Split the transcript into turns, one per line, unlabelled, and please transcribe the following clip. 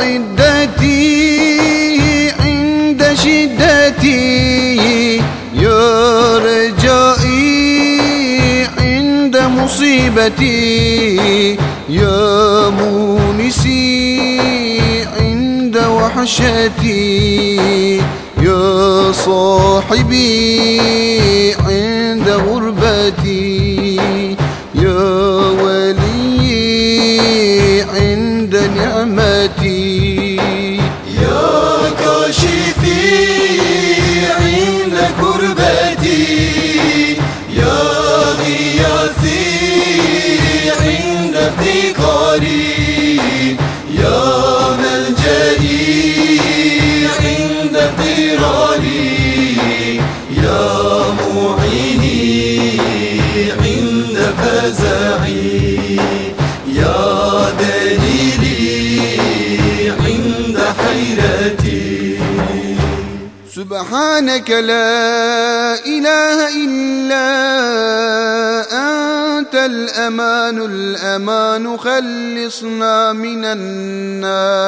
عدتي عند شدتي يا رجائي عند مصيبتي يا مونسي عند وحشتي يا صاحبي عند غربتي نعمتي.
يا كاشفي عند كربتي. يا غياثي عند افتقاري. يا ملجئي عند اضطراري. يا معيني عند فزعي.
سبحانك لا إله إلا أنت الأمان الأمان خلصنا من النار.